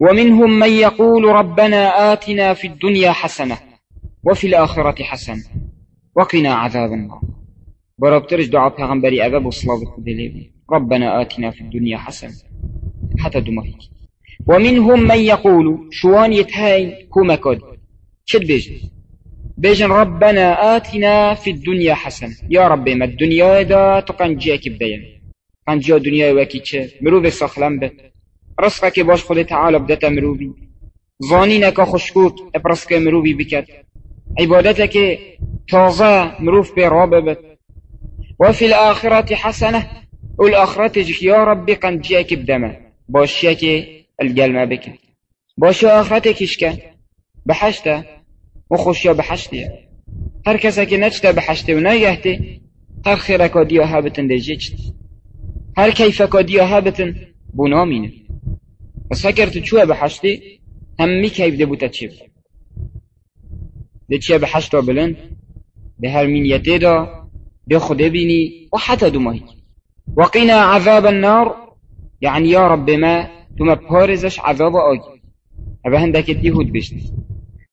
ومنهم من يقول ربنا آتنا في الدنيا حسنة وفي الآخرة حسنة وقنا عذاب النار. برابطرش دعاء پیغمبري أبا بصلاة ربنا آتنا في الدنيا حسنة. حتى دمهيك ومنهم من يقول شوان يتهاي كوما كود شد بيجن بيجن ربنا آتنا في الدنيا حسنة. يا ربي ما الدنيا دا تقنجيك بيان قنجيا دنيا وكي چه؟ مروف سخلم بد رزقك باش خود تعالى بدت مروبي ظانينك خشكوت ابرسك مروبي بكت عبادتك تازه مروف براببت وفي الآخرة حسنة والآخرة يا ربي قنجيك بدمه. باشيك القلمة بك باش آخرتك إشكا بحشته وخوشيا بحشته هر کسی که نچته بحشته و نگهته هر خیرکا دیا هابتن دیجیچت هر کیفکا دیا هابتن بونامینه بس فكرت چوه بحشته همي كيف دبوتا تشيب ده چه بحشتا بلند؟ به هر مینیته دا؟ به خود بینی؟ و حتی دو ماهی. وقنا عذاب النار؟ يعني يا رب ما ثم بارزش عذاب آگی. هبه هندك الديهود بشنی.